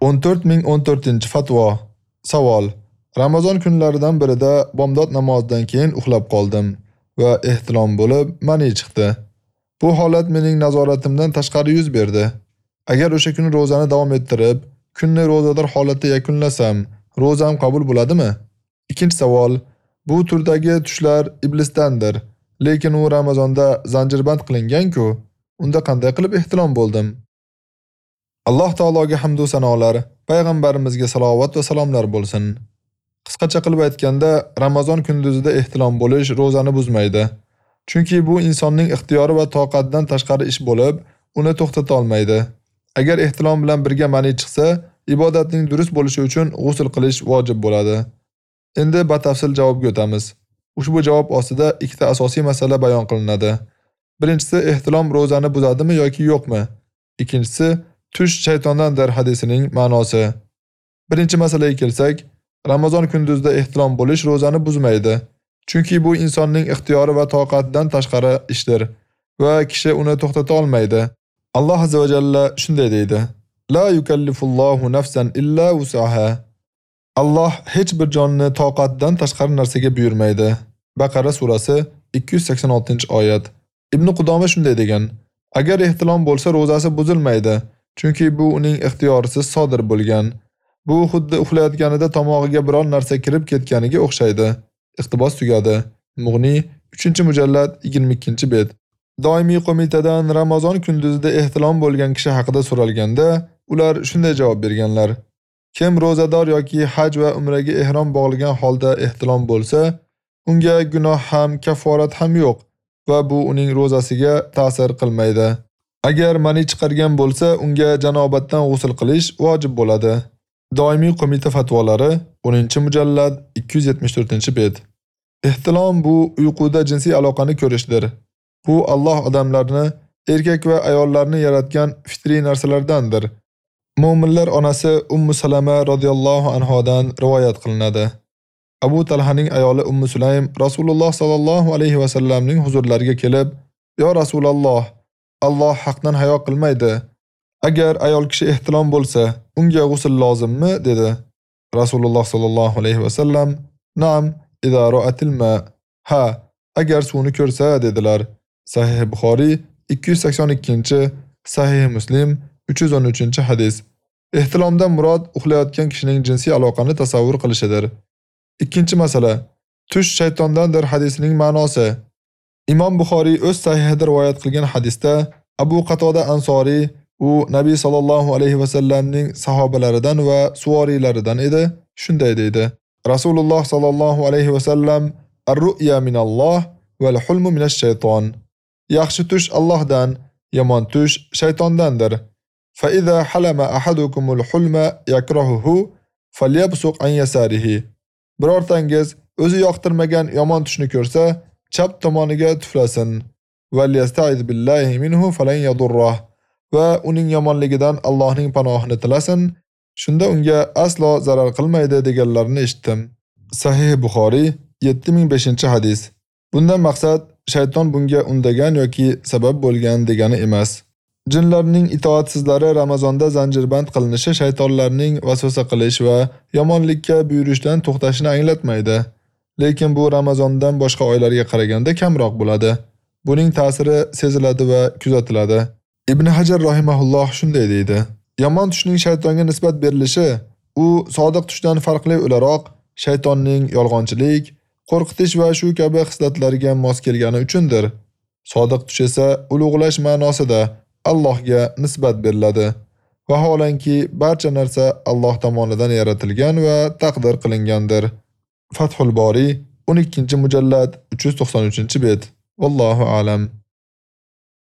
14014-fatvo. Savol: Ramazon kunlaridan birida bomdod namozidan keyin uxlab qoldim va ehtilom bo'lib, mani chiqdi. Bu holat mening nazoratimdan tashqari yuz berdi. Agar o'sha kuni rozani davom ettirib, kunni rozador holatda yakunlasam, rozam qabul bo'ladimi? Ikkinchi savol: Bu turdagi tushlar iblisdandir, lekin u Ramazonda zanjirband qilingan-ku. Unda qanday qilib ehtilom bo'ldim? Alloh taologa hamd va sanolar, payg'ambarimizga salovat va salomlar bo'lsin. Qisqacha qilib aytganda, Ramazon kunduzida ehtilom bo'lish ro'zani buzmaydi. Chunki bu insonning ixtiyori va toqatidan tashqari ish bo'lib, uni to'xtata olmaydi. Agar ehtilom bilan birga mani chiqsa, ibodatning durust bo'lishi uchun g'usl qilish vojib bo'ladi. Endi batafsil javobga o'tamiz. Ushbu javob ostida ikkita asosiy masala bayon qilinadi. Birinchisi ehtilom ro'zani buzadimi yoki yo'qmi? Ikkinchisi tush shaytondandir hadisining ma'nosi. Birinchi masalaga kelsak, Ramazon kunduzida ehtilom bo'lish ro'zani buzmaydi. Chunki bu insonning ixtiyori va toqatidan tashqari ishdir va kishi uni to'xtata olmaydi. Alloh azza va jalla shunday deydi: La yukallifullohu nafsan illa wusaha. Alloh hech bir jonni toqatidan tashqari narsaga buyurmaydi. Baqara surasi 286-oyat. Ibn Qudoma shunday degan: Agar ehtilom bo'lsa, ro'zasi buzilmaydi. Chunki bu uning ixtiyorisiz sodir bo'lgan. Bu xuddi uxlayotganida tomog'iga biror narsa kirib ketganiga o'xshaydi. Iqtibos tugadi. Mughni 3-mujallad 22-bet. Doimiy qo'mitadan Ramazon kunduzida ehtilom bo'lgan kishi haqida so'ralganda, ular shunday javob berganlar: Kim rozador yoki haj va umraga ehrom bog'lagan holda ehtilom bo'lsa, unga gunoh ham, kafforat ham yo'q va bu uning rozasiga ta'sir qilmaydi. Agar mani chiqargan bo'lsa, unga janobatdan g'usl qilish vojib bo'ladi. Doimiy qo'mita fatvolari 10-mujallad 274-bet. Ehtilom bu uyquda jinsiy aloqani ko'rishdir. Bu Alloh odamlarni, erkak va ayollarni yaratgan fitriy narsalardandir. Mu'minlar onasi Ummu Salama radhiyallohu anhodan rivoyat qilinadi. Abu Talhaning ayoli Ummu Sulaym Rasululloh sallallohu alayhi va sallamning huzurlariga kelib, "Yo Rasululloh, Alloh haqdan hayo qilmaydi. Agar ayol kishi ehtilom bo'lsa, unga g'usl lozimmi?" dedi. Rasululloh sallallohu alayhi va sallam, "Na'am, idza ra'atil ma." Ha, agar suvni ko'rsa dedilar. Sahih Buxoriy 282-chi, Sahih Muslim 313-chi hadis. Ehtilomdan murod uxlayotgan kishining jinsiy aloqani tasavvur qilishidir. Ikkinchi masala. Tush shaytondandir hadisining ma'nosi. Imom Buxoriy o'z sahihida rivoyat qilgan hadisda Abu Qatoda Ansori u Nabiy sallallohu alayhi va sallamning sahobalaridan va suvoriylaridan edi. Shunday deydi: Rasululloh sallallohu alayhi va sallam ar-ru'ya minalloh val hulmu minash shayton. Yaxshi tush Allohdan, yomon tush shaytondandir. Fa iza halama ahadukumul hulma yakrahuhu falyabsuq an yasarihi. Birortangiz o'zi yoqtirmagan yomon tushni ko'rsa, chap tomoniga tuflasin. Valyastaid billahi minhu falan yadurrah. Va uning yomonligidan Allohning panohini tilasin, shunda unga aslo zarar qilmaydi deganlarini eshitdim. Sahih Buxoriy 7005-hadis. Bundan maqsad shayton bunga undagan yoki sabab bo'lgan degani emas. Jinlarning itoatsizlari Ramazonda zanjirband qilinishi shaytonlarning vasvasa qilish va yomonlikka buyurishdan to'xtashini anglatmaydi. Lekin bu Ramazondan boshqa oylarga qaraganda kamroq bo'ladi. Buning ta'siri seziladi va kuzatiladi. Ibn Hajar rahimahulloh shunday deydi: Yomon tushning shaytonga nisbat berilishi u sodiq tushdan farqli o'laroq shaytonning yolg'onchilik, qo'rqitish va shu kabi xislatlariga mos kelgani uchundir. Sodiq tush esa ulug'lash ma'nosida Allohga nisbat beriladi. Vaholanki barcha narsa Alloh tomonidan yaratilgan va taqdir qilingandir. Fathul Bori 12-mujallad 393-bet. Vallohu a'lam.